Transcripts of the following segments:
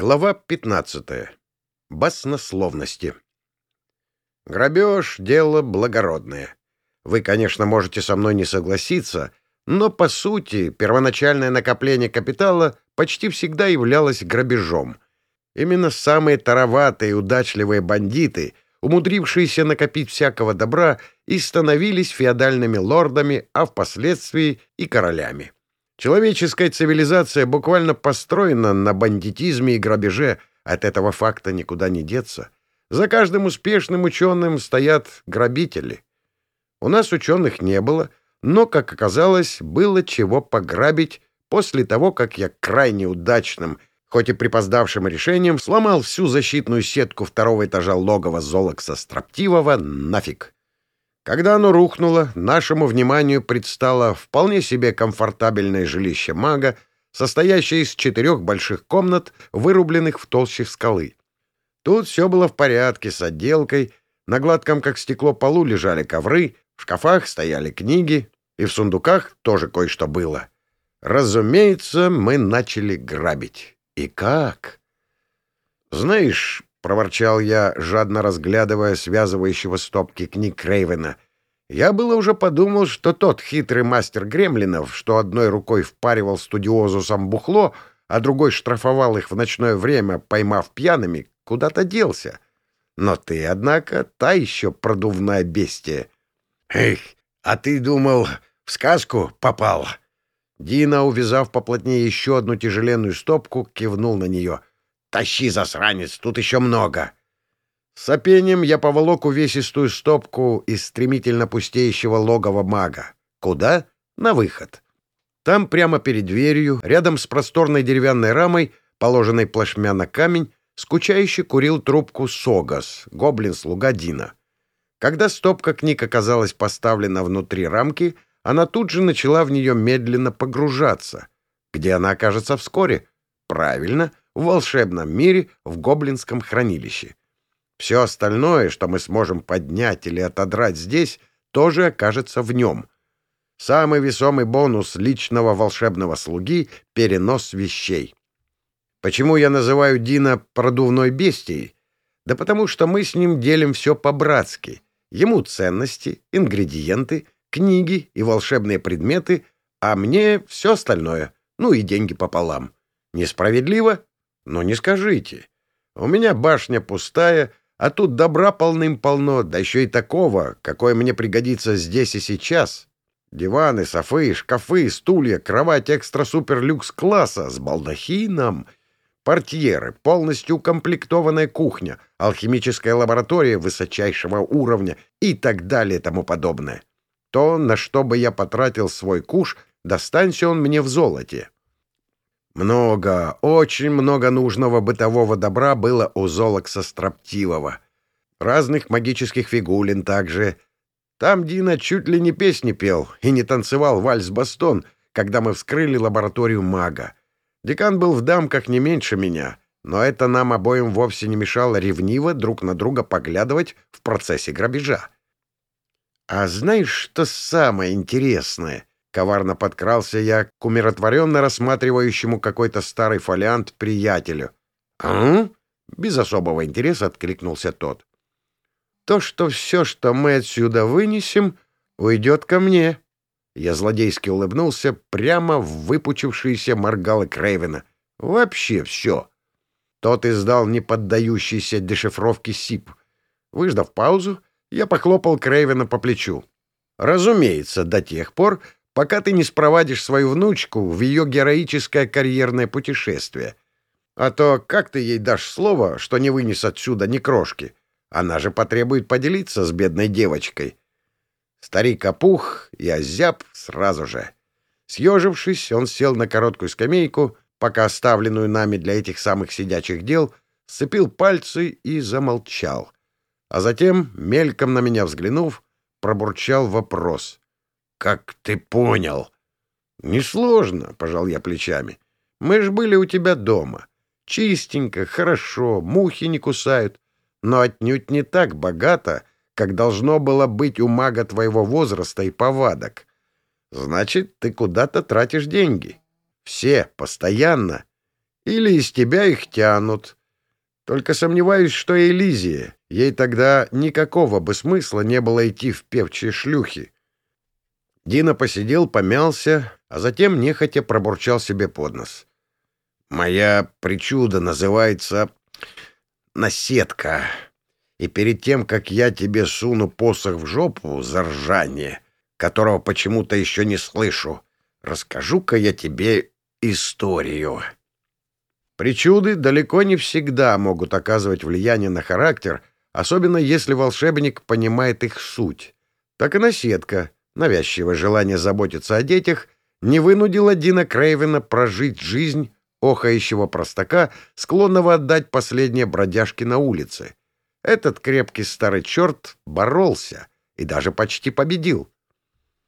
Глава 15. Баснословности. Грабеж — дело благородное. Вы, конечно, можете со мной не согласиться, но, по сути, первоначальное накопление капитала почти всегда являлось грабежом. Именно самые тароватые и удачливые бандиты, умудрившиеся накопить всякого добра, и становились феодальными лордами, а впоследствии и королями. Человеческая цивилизация буквально построена на бандитизме и грабеже, от этого факта никуда не деться. За каждым успешным ученым стоят грабители. У нас ученых не было, но, как оказалось, было чего пограбить после того, как я крайне удачным, хоть и припоздавшим решением, сломал всю защитную сетку второго этажа логова Золокса Строптивого нафиг. Когда оно рухнуло, нашему вниманию предстало вполне себе комфортабельное жилище мага, состоящее из четырех больших комнат, вырубленных в толще скалы. Тут все было в порядке с отделкой, на гладком, как стекло, полу лежали ковры, в шкафах стояли книги, и в сундуках тоже кое-что было. Разумеется, мы начали грабить. И как? Знаешь, — проворчал я, жадно разглядывая связывающего стопки книг Рейвена. Я было уже подумал, что тот хитрый мастер гремлинов, что одной рукой впаривал студиозусам бухло, а другой штрафовал их в ночное время, поймав пьяными, куда-то делся. Но ты, однако, та еще продувная бестия. «Эх, а ты думал, в сказку попал?» Дина, увязав поплотнее еще одну тяжеленную стопку, кивнул на нее. Тащи, засранец, тут еще много. С сопением я поволок увесистую стопку из стремительно пустеющего логова мага. Куда? На выход. Там, прямо перед дверью, рядом с просторной деревянной рамой, положенной плашмя на камень, скучающе курил трубку Согас, гоблин-слуга Дина. Когда стопка книг оказалась поставлена внутри рамки, она тут же начала в нее медленно погружаться. Где она окажется вскоре? Правильно, в волшебном мире в гоблинском хранилище. Все остальное, что мы сможем поднять или отодрать здесь, тоже окажется в нем. Самый весомый бонус личного волшебного слуги — перенос вещей. Почему я называю Дина продувной бестией? Да потому что мы с ним делим все по-братски. Ему ценности, ингредиенты, книги и волшебные предметы, а мне все остальное, ну и деньги пополам. Несправедливо? Но не скажите. У меня башня пустая, а тут добра полным-полно, да еще и такого, какое мне пригодится здесь и сейчас. Диваны, софы, шкафы, стулья, кровать экстра-супер-люкс-класса с балдахином, портьеры, полностью укомплектованная кухня, алхимическая лаборатория высочайшего уровня и так далее тому подобное. То, на что бы я потратил свой куш, достанься он мне в золоте. Много, очень много нужного бытового добра было у Золокса Строптивого. Разных магических фигулин также. Там Дина чуть ли не песни пел и не танцевал вальс-бастон, когда мы вскрыли лабораторию мага. Декан был в дамках не меньше меня, но это нам обоим вовсе не мешало ревниво друг на друга поглядывать в процессе грабежа. А знаешь, что самое интересное? Коварно подкрался я к умиротворенно рассматривающему какой-то старый фолиант приятелю. «А?» — без особого интереса откликнулся тот. «То, что все, что мы отсюда вынесем, уйдет ко мне». Я злодейски улыбнулся прямо в выпучившиеся моргалы Крейвена. «Вообще все». Тот издал неподдающийся дешифровке СИП. Выждав паузу, я похлопал Крейвена по плечу. Разумеется, до тех пор, пока ты не спровадишь свою внучку в ее героическое карьерное путешествие. А то как ты ей дашь слово, что не вынес отсюда ни крошки? Она же потребует поделиться с бедной девочкой. Старик опух и озяб сразу же. Съежившись, он сел на короткую скамейку, пока оставленную нами для этих самых сидячих дел, сцепил пальцы и замолчал. А затем, мельком на меня взглянув, пробурчал вопрос. «Как ты понял?» «Несложно», — пожал я плечами. «Мы ж были у тебя дома. Чистенько, хорошо, мухи не кусают, но отнюдь не так богато, как должно было быть у мага твоего возраста и повадок. Значит, ты куда-то тратишь деньги. Все, постоянно. Или из тебя их тянут. Только сомневаюсь, что Элизия. Ей тогда никакого бы смысла не было идти в певчие шлюхи. Дина посидел, помялся, а затем нехотя пробурчал себе под нос. «Моя причуда называется наседка. И перед тем, как я тебе суну посох в жопу за ржание, которого почему-то еще не слышу, расскажу-ка я тебе историю». Причуды далеко не всегда могут оказывать влияние на характер, особенно если волшебник понимает их суть. Так и наседка, навязчивое желание заботиться о детях, не вынудила Дина Крейвена прожить жизнь охающего простака, склонного отдать последние бродяжки на улице. Этот крепкий старый черт боролся и даже почти победил.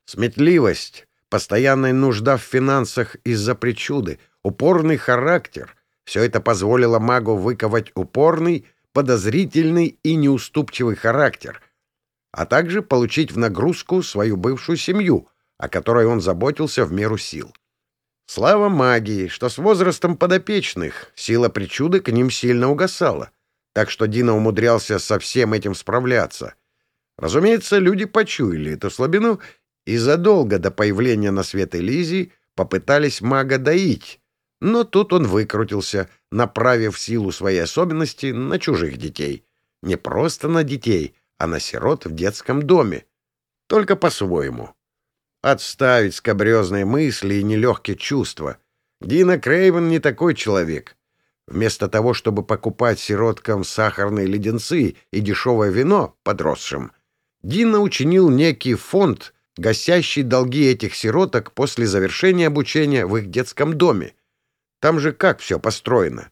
Сметливость, постоянная нужда в финансах из-за причуды, упорный характер — все это позволило магу выковать упорный, подозрительный и неуступчивый характер, а также получить в нагрузку свою бывшую семью, о которой он заботился в меру сил. Слава магии, что с возрастом подопечных сила причуды к ним сильно угасала, так что Дина умудрялся со всем этим справляться. Разумеется, люди почуяли эту слабину и задолго до появления на свет Элизии попытались мага доить, но тут он выкрутился, направив силу своей особенности на чужих детей. Не просто на детей, а на сирот в детском доме. Только по-своему. Отставить скобрезные мысли и нелегкие чувства. Дина Крейвен не такой человек. Вместо того, чтобы покупать сироткам сахарные леденцы и дешевое вино подросшим, Дина учинил некий фонд, гасящий долги этих сироток после завершения обучения в их детском доме. Там же как все построено?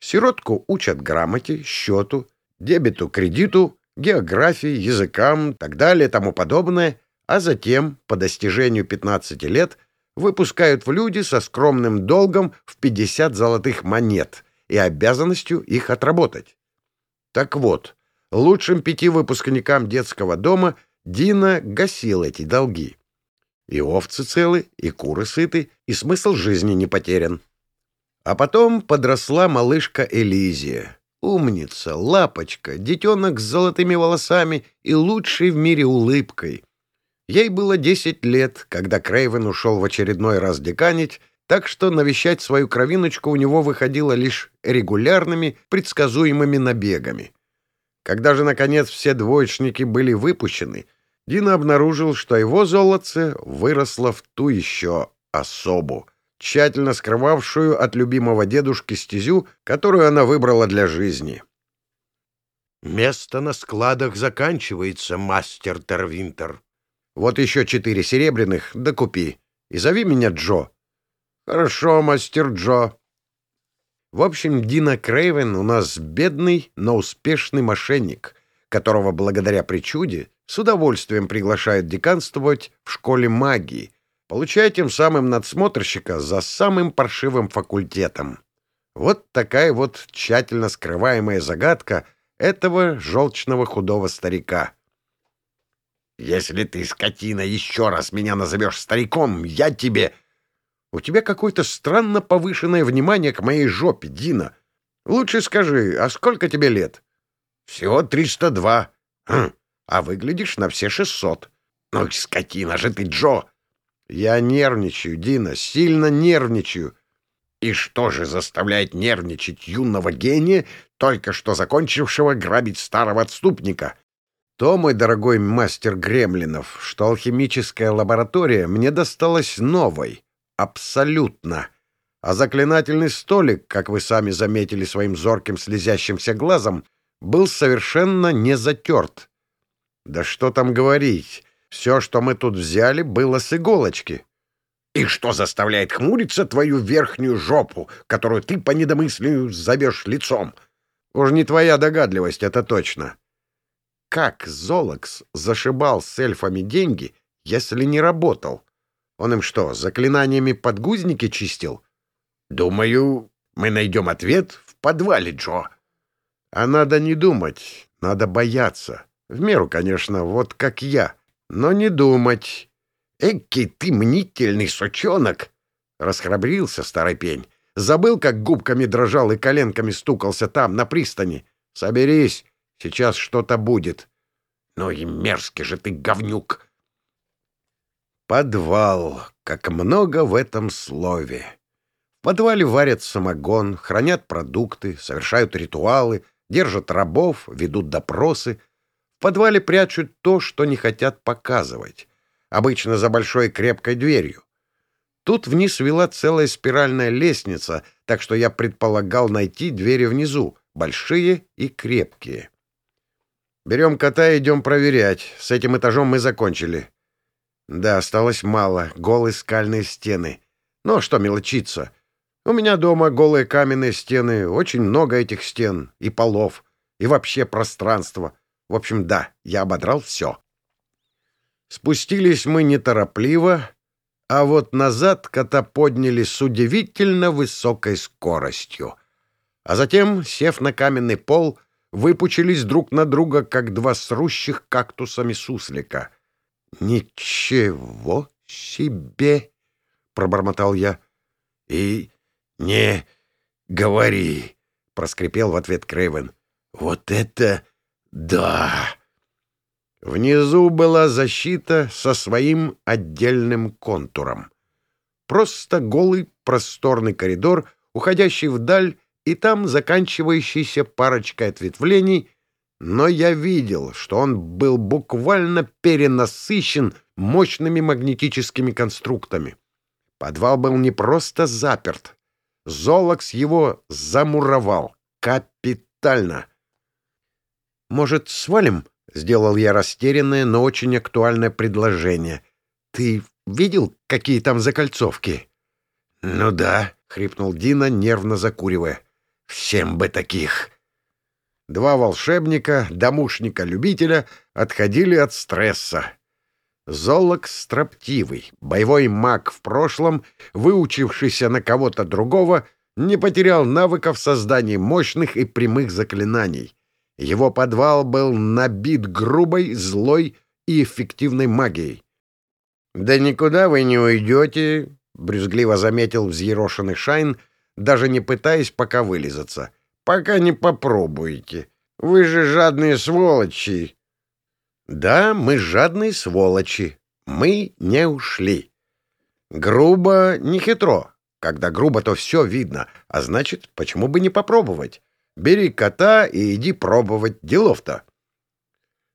Сиротку учат грамоте, счету, дебету, кредиту, географии, языкам, так далее, тому подобное, а затем, по достижению 15 лет, выпускают в люди со скромным долгом в 50 золотых монет и обязанностью их отработать. Так вот, лучшим пяти выпускникам детского дома Дина гасил эти долги. И овцы целы, и куры сыты, и смысл жизни не потерян. А потом подросла малышка Элизия. Умница, лапочка, детенок с золотыми волосами и лучшей в мире улыбкой. Ей было десять лет, когда Крейвен ушел в очередной раз деканить, так что навещать свою кровиночку у него выходило лишь регулярными, предсказуемыми набегами. Когда же, наконец, все двоечники были выпущены, Дина обнаружил, что его золотце выросло в ту еще особу — тщательно скрывавшую от любимого дедушки стезю, которую она выбрала для жизни. «Место на складах заканчивается, мастер Тервинтер. Вот еще четыре серебряных, да купи. И зови меня Джо». «Хорошо, мастер Джо». В общем, Дина Крейвен у нас бедный, но успешный мошенник, которого благодаря причуде с удовольствием приглашают деканствовать в школе магии — получая тем самым надсмотрщика за самым паршивым факультетом. Вот такая вот тщательно скрываемая загадка этого желчного худого старика. «Если ты, скотина, еще раз меня назовешь стариком, я тебе...» «У тебя какое-то странно повышенное внимание к моей жопе, Дина. Лучше скажи, а сколько тебе лет?» «Всего триста два. Хм, а выглядишь на все шестьсот. Ну, скотина же ты, Джо!» Я нервничаю, Дина, сильно нервничаю. И что же заставляет нервничать юного гения, только что закончившего грабить старого отступника? То, мой дорогой мастер Гремлинов, что алхимическая лаборатория мне досталась новой. Абсолютно. А заклинательный столик, как вы сами заметили своим зорким слезящимся глазом, был совершенно не затерт. Да что там говорить, все, что мы тут взяли, было с иголочки. И что заставляет хмуриться твою верхнюю жопу, которую ты по недомыслию зовешь лицом? Уж не твоя догадливость, это точно. Как Золокс зашибал с эльфами деньги, если не работал? Он им что, заклинаниями подгузники чистил? Думаю, мы найдем ответ в подвале, Джо. А надо не думать, надо бояться. В меру, конечно, вот как я но не думать. Эки ты мнительный сучонок! Расхрабрился старый пень. Забыл, как губками дрожал и коленками стукался там, на пристани? Соберись, сейчас что-то будет. Ну и мерзкий же ты, говнюк! Подвал. Как много в этом слове. В подвале варят самогон, хранят продукты, совершают ритуалы, держат рабов, ведут допросы. В подвале прячут то, что не хотят показывать. Обычно за большой крепкой дверью. Тут вниз вела целая спиральная лестница, так что я предполагал найти двери внизу, большие и крепкие. Берем кота и идем проверять. С этим этажом мы закончили. Да, осталось мало. Голые скальные стены. Ну, что мелочиться. У меня дома голые каменные стены. Очень много этих стен. И полов. И вообще пространства. В общем, да, я ободрал все. Спустились мы неторопливо, а вот назад кота подняли с удивительно высокой скоростью. А затем, сев на каменный пол, выпучились друг на друга, как два срущих кактусами суслика. «Ничего себе!» — пробормотал я. «И не говори!» — проскрипел в ответ Крейвен. «Вот это да!» Внизу была защита со своим отдельным контуром. Просто голый просторный коридор, уходящий вдаль, и там заканчивающийся парочкой ответвлений, но я видел, что он был буквально перенасыщен мощными магнетическими конструктами. Подвал был не просто заперт. Золокс его замуровал. Капитально. «Может, свалим?» — сделал я растерянное, но очень актуальное предложение. «Ты видел, какие там закольцовки?» «Ну да», — хрипнул Дина, нервно закуривая. «Всем бы таких!» Два волшебника, домушника-любителя, отходили от стресса. Золок строптивый, боевой маг в прошлом, выучившийся на кого-то другого, не потерял навыков создания мощных и прямых заклинаний. Его подвал был набит грубой, злой и эффективной магией. «Да никуда вы не уйдете», — брюзгливо заметил взъерошенный Шайн, даже не пытаясь пока вылизаться. «Пока не попробуете. Вы же жадные сволочи». «Да, мы жадные сволочи. Мы не ушли». «Грубо, не хитро. Когда грубо, то все видно. А значит, почему бы не попробовать?» Бери кота и иди пробовать. Делов-то.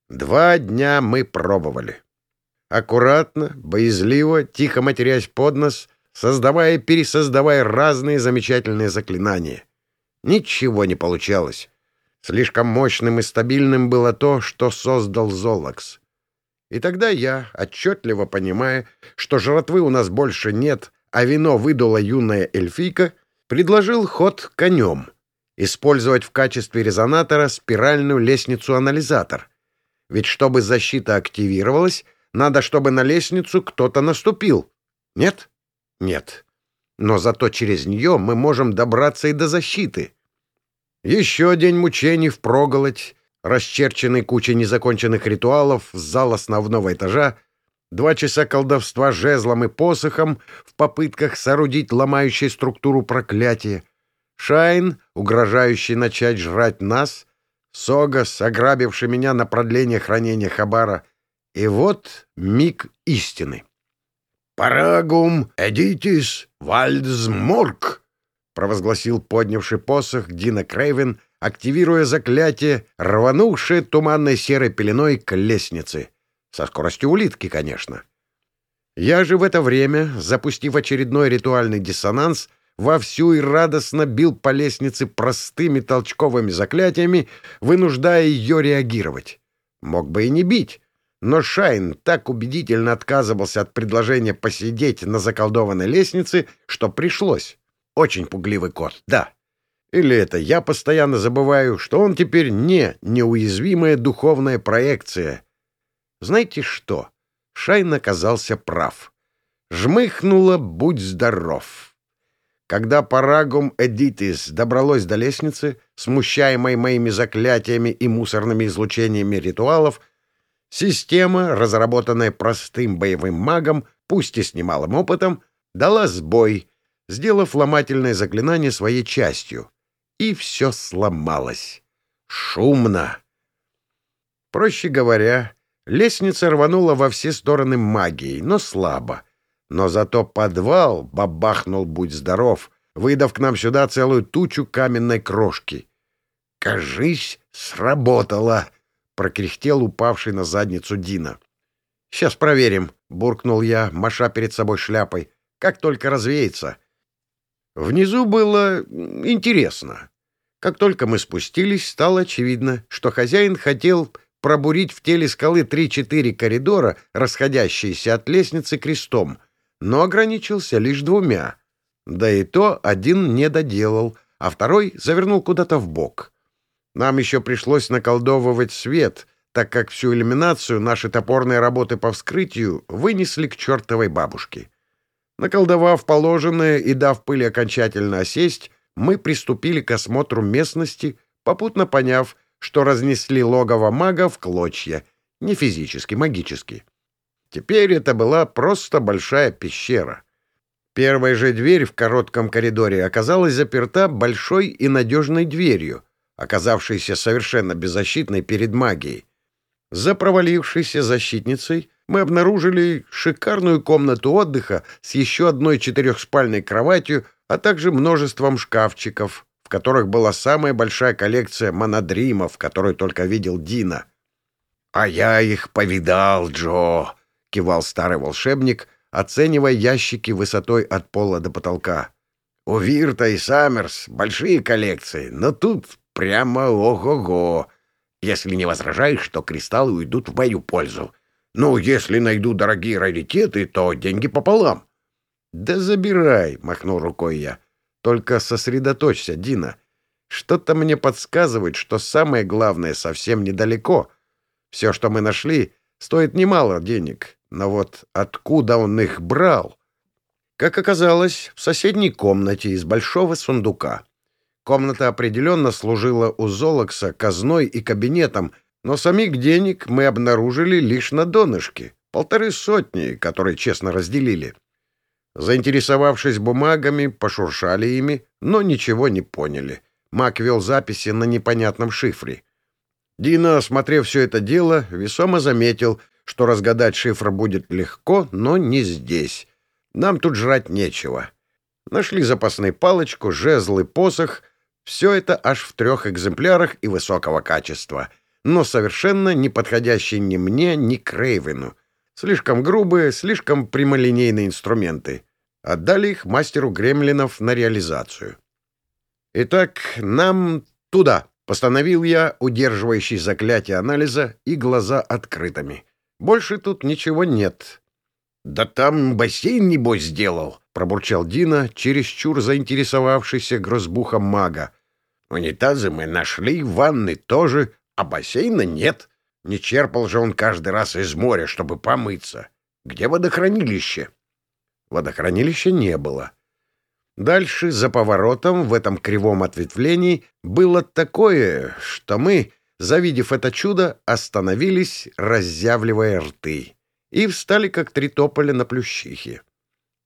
Два дня мы пробовали. Аккуратно, боязливо, тихо матерясь под нос, создавая и пересоздавая разные замечательные заклинания. Ничего не получалось. Слишком мощным и стабильным было то, что создал Золакс. И тогда я, отчетливо понимая, что жратвы у нас больше нет, а вино выдала юная эльфийка, предложил ход конем — использовать в качестве резонатора спиральную лестницу-анализатор. Ведь чтобы защита активировалась, надо, чтобы на лестницу кто-то наступил. Нет? Нет. Но зато через нее мы можем добраться и до защиты. Еще день мучений впроголодь, расчерченный кучей незаконченных ритуалов с зала основного этажа, два часа колдовства жезлом и посохом в попытках соорудить ломающую структуру проклятия, Шайн, угрожающий начать жрать нас, Согас, ограбивший меня на продление хранения Хабара. И вот миг истины. «Парагум эдитис вальдзморк!» — провозгласил поднявший посох Дина Крейвен, активируя заклятие, рванувшее туманной серой пеленой к лестнице. Со скоростью улитки, конечно. Я же в это время, запустив очередной ритуальный диссонанс, — вовсю и радостно бил по лестнице простыми толчковыми заклятиями, вынуждая ее реагировать. Мог бы и не бить, но Шайн так убедительно отказывался от предложения посидеть на заколдованной лестнице, что пришлось. Очень пугливый кот, да. Или это я постоянно забываю, что он теперь не неуязвимая духовная проекция. Знаете что? Шайн оказался прав. Жмыхнуло «Будь здоров». Когда Парагум Эдитис добралось до лестницы, смущаемой моими заклятиями и мусорными излучениями ритуалов, система, разработанная простым боевым магом, пусть и с немалым опытом, дала сбой, сделав ломательное заклинание своей частью. И все сломалось. Шумно. Проще говоря, лестница рванула во все стороны магией, но слабо. Но зато подвал бабахнул «Будь здоров», выдав к нам сюда целую тучу каменной крошки. «Кажись, сработало!» — прокряхтел упавший на задницу Дина. «Сейчас проверим», — буркнул я, маша перед собой шляпой. «Как только развеется». Внизу было интересно. Как только мы спустились, стало очевидно, что хозяин хотел пробурить в теле скалы три-четыре коридора, расходящиеся от лестницы крестом, но ограничился лишь двумя. Да и то один не доделал, а второй завернул куда-то в бок. Нам еще пришлось наколдовывать свет, так как всю иллюминацию наши топорные работы по вскрытию вынесли к чертовой бабушке. Наколдовав положенное и дав пыли окончательно осесть, мы приступили к осмотру местности, попутно поняв, что разнесли логово мага в клочья, не физически, магически. Теперь это была просто большая пещера. Первая же дверь в коротком коридоре оказалась заперта большой и надежной дверью, оказавшейся совершенно беззащитной перед магией. За провалившейся защитницей мы обнаружили шикарную комнату отдыха с еще одной четырехспальной кроватью, а также множеством шкафчиков, в которых была самая большая коллекция монодримов, которую только видел Дина. «А я их повидал, Джо!» — кивал старый волшебник, оценивая ящики высотой от пола до потолка. «У Вирта и Саммерс большие коллекции, но тут прямо ого-го. Если не возражаешь, что кристаллы уйдут в мою пользу. Ну, если найду дорогие раритеты, то деньги пополам. — Да забирай, — махнул рукой я. — Только сосредоточься, Дина. Что-то мне подсказывает, что самое главное совсем недалеко. Все, что мы нашли, стоит немало денег. Но вот откуда он их брал? Как оказалось, в соседней комнате из большого сундука. Комната определенно служила у Золокса казной и кабинетом, но самих денег мы обнаружили лишь на донышке, полторы сотни, которые честно разделили. Заинтересовавшись бумагами, пошуршали ими, но ничего не поняли. Мак вел записи на непонятном шифре. Дина, осмотрев все это дело, весомо заметил, что разгадать шифр будет легко, но не здесь. Нам тут жрать нечего. Нашли запасную палочку, жезл и посох. Все это аж в трех экземплярах и высокого качества — но совершенно не подходящие ни мне, ни Крейвену. Слишком грубые, слишком прямолинейные инструменты. Отдали их мастеру гремлинов на реализацию. «Итак, нам туда», — постановил я, удерживающий заклятие анализа и глаза открытыми. «Больше тут ничего нет». «Да там бассейн, небось, сделал», — пробурчал Дина, чересчур заинтересовавшийся грозбухом мага. «Унитазы мы нашли, ванны тоже, а бассейна нет. Не черпал же он каждый раз из моря, чтобы помыться. Где водохранилище? Водохранилища не было. Дальше, за поворотом, в этом кривом ответвлении, было такое, что мы, завидев это чудо, остановились, разъявливая рты, и встали, как три тополя на плющихе.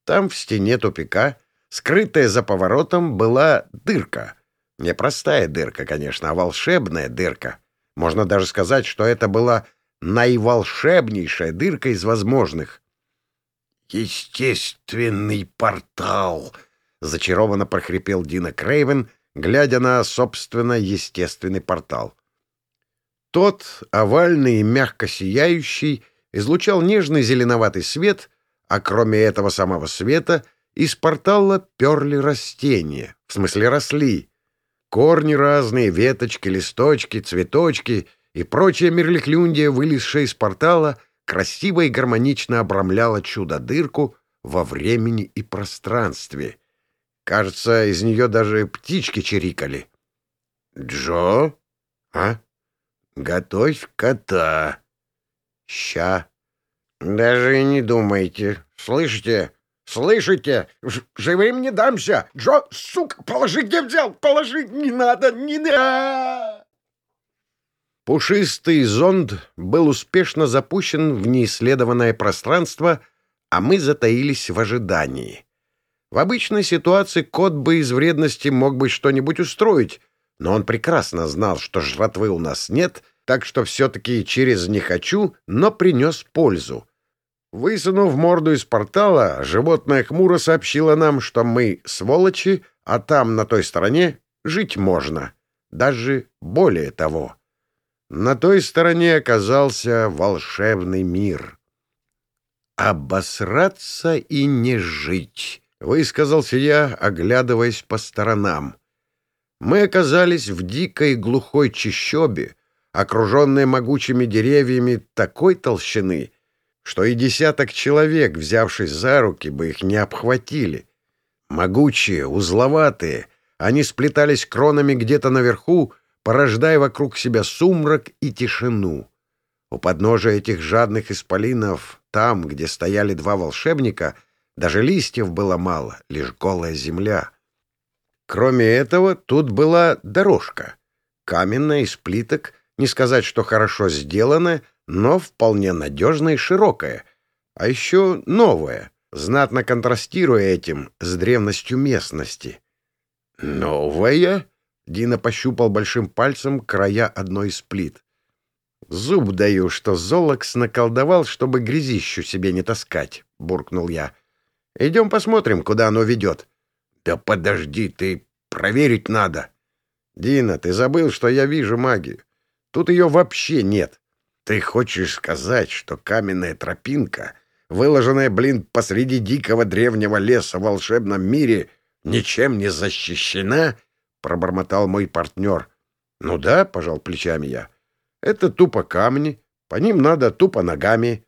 Там, в стене тупика, скрытая за поворотом, была дырка. Не простая дырка, конечно, а волшебная дырка — можно даже сказать, что это была наиволшебнейшая дырка из возможных. «Естественный портал!» — зачарованно прохрипел Дина Крейвен, глядя на, собственно, естественный портал. Тот, овальный и мягко сияющий, излучал нежный зеленоватый свет, а кроме этого самого света из портала перли растения, в смысле росли, Корни разные, веточки, листочки, цветочки и прочая мерлихлюндия, вылезшая из портала, красиво и гармонично обрамляла чудо-дырку во времени и пространстве. Кажется, из нее даже птички чирикали. «Джо? А? Готовь кота!» «Ща!» «Даже и не думайте. Слышите? «Слышите? Живым не дамся! Джо, сука, положи, где взял! Положи! Не надо! Не надо!» Пушистый зонд был успешно запущен в неисследованное пространство, а мы затаились в ожидании. В обычной ситуации кот бы из вредности мог бы что-нибудь устроить, но он прекрасно знал, что жратвы у нас нет, так что все-таки через «не хочу», но принес пользу. Высунув морду из портала, животное хмуро сообщило нам, что мы сволочи, а там, на той стороне, жить можно. Даже более того. На той стороне оказался волшебный мир. «Обосраться и не жить», — высказался я, оглядываясь по сторонам. Мы оказались в дикой глухой чащобе, окруженной могучими деревьями такой толщины, что и десяток человек, взявшись за руки, бы их не обхватили. Могучие, узловатые, они сплетались кронами где-то наверху, порождая вокруг себя сумрак и тишину. У подножия этих жадных исполинов, там, где стояли два волшебника, даже листьев было мало, лишь голая земля. Кроме этого, тут была дорожка. Каменная, из плиток, не сказать, что хорошо сделанная, но вполне надежная и широкая. А еще новая, знатно контрастируя этим с древностью местности. «Новая?» — Дина пощупал большим пальцем края одной из плит. «Зуб даю, что Золокс наколдовал, чтобы грязищу себе не таскать», — буркнул я. «Идем посмотрим, куда оно ведет». «Да подожди ты, проверить надо». «Дина, ты забыл, что я вижу магию. Тут ее вообще нет». «Ты хочешь сказать, что каменная тропинка, выложенная, блин, посреди дикого древнего леса в волшебном мире, ничем не защищена?» — пробормотал мой партнер. «Ну да», — пожал плечами я. «Это тупо камни, по ним надо тупо ногами».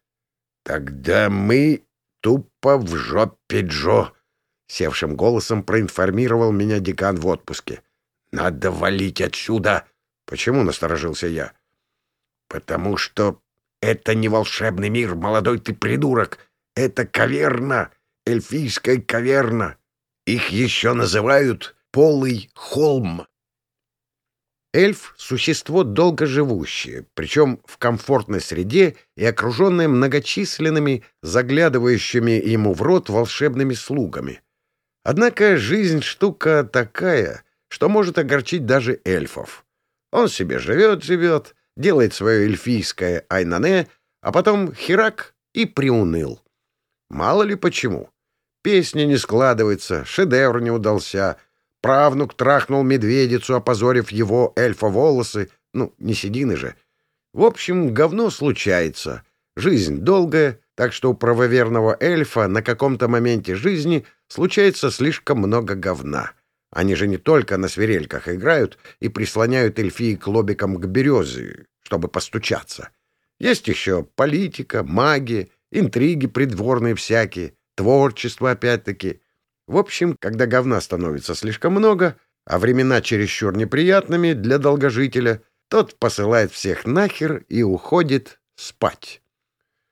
«Тогда мы тупо в жопе Джо», — севшим голосом проинформировал меня декан в отпуске. «Надо валить отсюда!» «Почему?» — насторожился я. «Потому что это не волшебный мир, молодой ты придурок. Это каверна, эльфийская каверна. Их еще называют Полый холм. Эльф — существо долгоживущее, причем в комфортной среде и окруженное многочисленными, заглядывающими ему в рот волшебными слугами. Однако жизнь — штука такая, что может огорчить даже эльфов. Он себе живет-живет, делает свое эльфийское айнане, а потом херак и приуныл. Мало ли почему. Песня не складывается, шедевр не удался, правнук трахнул медведицу, опозорив его эльфа-волосы, ну, не седины же. В общем, говно случается. Жизнь долгая, так что у правоверного эльфа на каком-то моменте жизни случается слишком много говна. Они же не только на свирельках играют и прислоняют эльфии к лобикам к березе, чтобы постучаться. Есть еще политика, магия, интриги придворные всякие творчество опять-таки. В общем, когда говна становится слишком много, а времена чересчур неприятными для долгожителя, тот посылает всех нахер и уходит спать.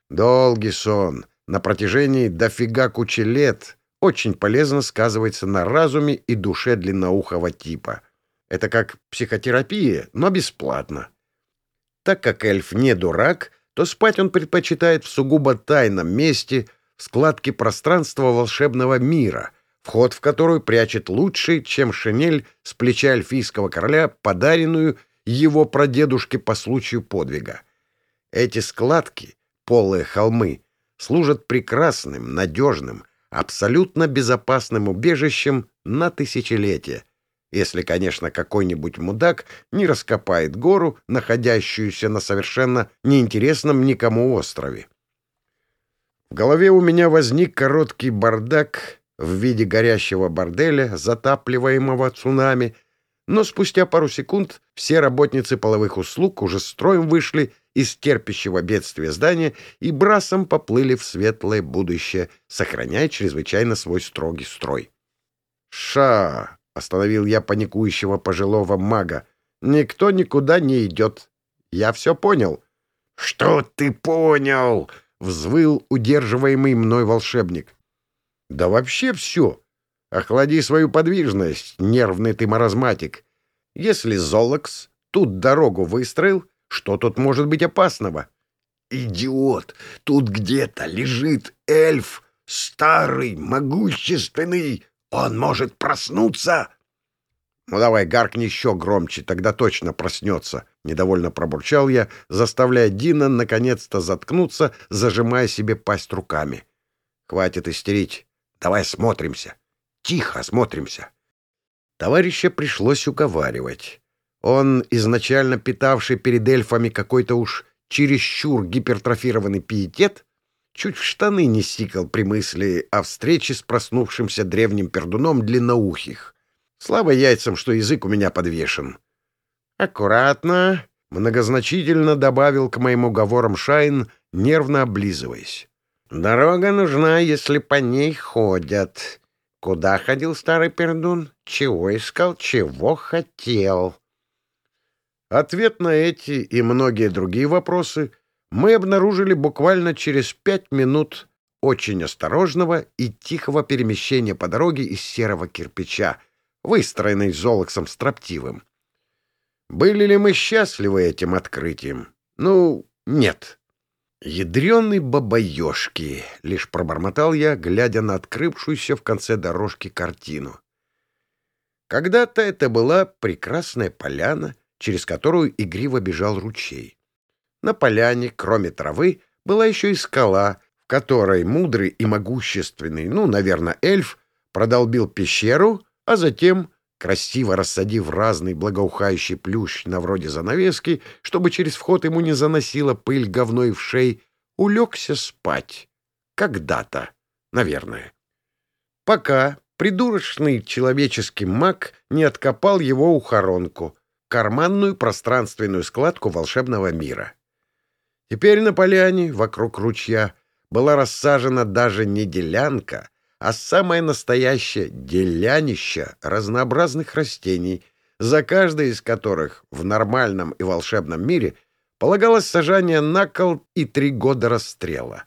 Долгий сон на протяжении дофига кучи лет очень полезно сказывается на разуме и душе длинноухого типа. Это как психотерапия, но бесплатно. Так как эльф не дурак, то спать он предпочитает в сугубо тайном месте, складки пространства волшебного мира, вход в которую прячет лучший, чем шинель с плеча эльфийского короля, подаренную его прадедушке по случаю подвига. Эти складки, полые холмы, служат прекрасным, надежным, абсолютно безопасным убежищем на тысячелетия, если, конечно, какой-нибудь мудак не раскопает гору, находящуюся на совершенно неинтересном никому острове. В голове у меня возник короткий бардак в виде горящего борделя, затапливаемого цунами, но спустя пару секунд все работницы половых услуг уже строем вышли из терпящего бедствия здания и брасом поплыли в светлое будущее, сохраняя чрезвычайно свой строгий строй. «Ша!» — остановил я паникующего пожилого мага. «Никто никуда не идет. Я все понял». «Что ты понял?» — взвыл удерживаемый мной волшебник. «Да вообще все. Охлади свою подвижность, нервный ты маразматик. Если Золокс тут дорогу выстроил, что тут может быть опасного?» «Идиот! Тут где-то лежит эльф!» Старый, могущественный, он может проснуться. «Ну давай, гаркни еще громче, тогда точно проснется», — недовольно пробурчал я, заставляя Дина наконец-то заткнуться, зажимая себе пасть руками. «Хватит истерить. Давай смотримся. Тихо смотримся». Товарища пришлось уговаривать. Он, изначально питавший перед эльфами какой-то уж чересчур гипертрофированный пиетет, чуть в штаны не сикал при мысли о встрече с проснувшимся древним пердуном длинноухих. Слава яйцам, что язык у меня подвешен. Аккуратно, многозначительно добавил к моим уговорам Шайн, нервно облизываясь. Дорога нужна, если по ней ходят. Куда ходил старый пердун? Чего искал? Чего хотел? Ответ на эти и многие другие вопросы мы обнаружили буквально через пять минут очень осторожного и тихого перемещения по дороге из серого кирпича, выстроенный Золоксом строптивым. Были ли мы счастливы этим открытием? Ну, нет. Ядреный бабаешки, — лишь пробормотал я, глядя на открывшуюся в конце дорожки картину. Когда-то это была прекрасная поляна, через которую игриво бежал ручей. На поляне, кроме травы, была еще и скала, в которой мудрый и могущественный, ну, наверное, эльф, продолбил пещеру а затем, красиво рассадив разный благоухающий плющ на вроде занавески, чтобы через вход ему не заносила пыль говной в шей, улегся спать. Когда-то, наверное. Пока придурочный человеческий маг не откопал его ухоронку, карманную пространственную складку волшебного мира. Теперь на поляне, вокруг ручья, была рассажена даже не делянка, а самое настоящее делянище разнообразных растений, за каждое из которых в нормальном и волшебном мире полагалось сажание на кол и три года расстрела.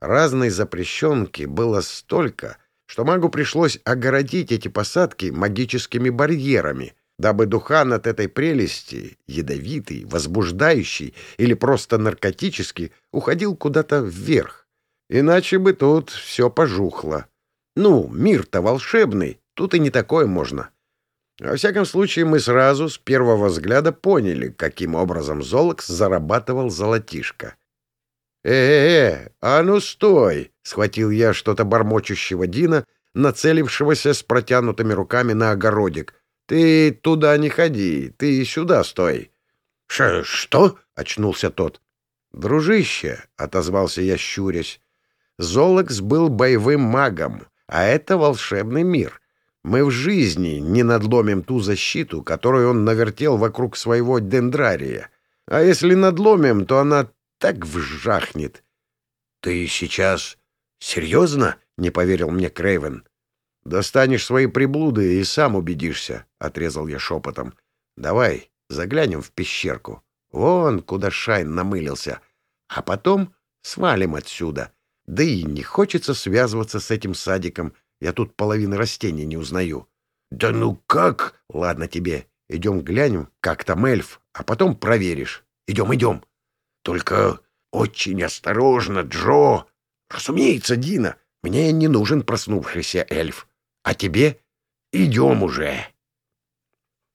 Разной запрещенки было столько, что магу пришлось огородить эти посадки магическими барьерами, дабы духан от этой прелести, ядовитый, возбуждающий или просто наркотический, уходил куда-то вверх. Иначе бы тут все пожухло. Ну, мир-то волшебный, тут и не такое можно. Во всяком случае, мы сразу с первого взгляда поняли, каким образом Золокс зарабатывал золотишко. «Э-э-э, а ну стой!» — схватил я что-то бормочущего Дина, нацелившегося с протянутыми руками на огородик. «Ты туда не ходи, ты сюда стой!» Ш «Что?» — очнулся тот. «Дружище!» — отозвался я, щурясь. Золокс был боевым магом, а это волшебный мир. Мы в жизни не надломим ту защиту, которую он навертел вокруг своего дендрария. А если надломим, то она так вжахнет. — Ты сейчас серьезно? — не поверил мне Крейвен. — Достанешь свои приблуды и сам убедишься, — отрезал я шепотом. — Давай, заглянем в пещерку. Вон, куда Шайн намылился. А потом свалим отсюда. Да и не хочется связываться с этим садиком. Я тут половины растений не узнаю. — Да ну как? — Ладно тебе. Идем глянем, как там эльф, а потом проверишь. Идем, идем. — Только очень осторожно, Джо. — Разумеется, Дина. Мне не нужен проснувшийся эльф. А тебе? — Идем уже.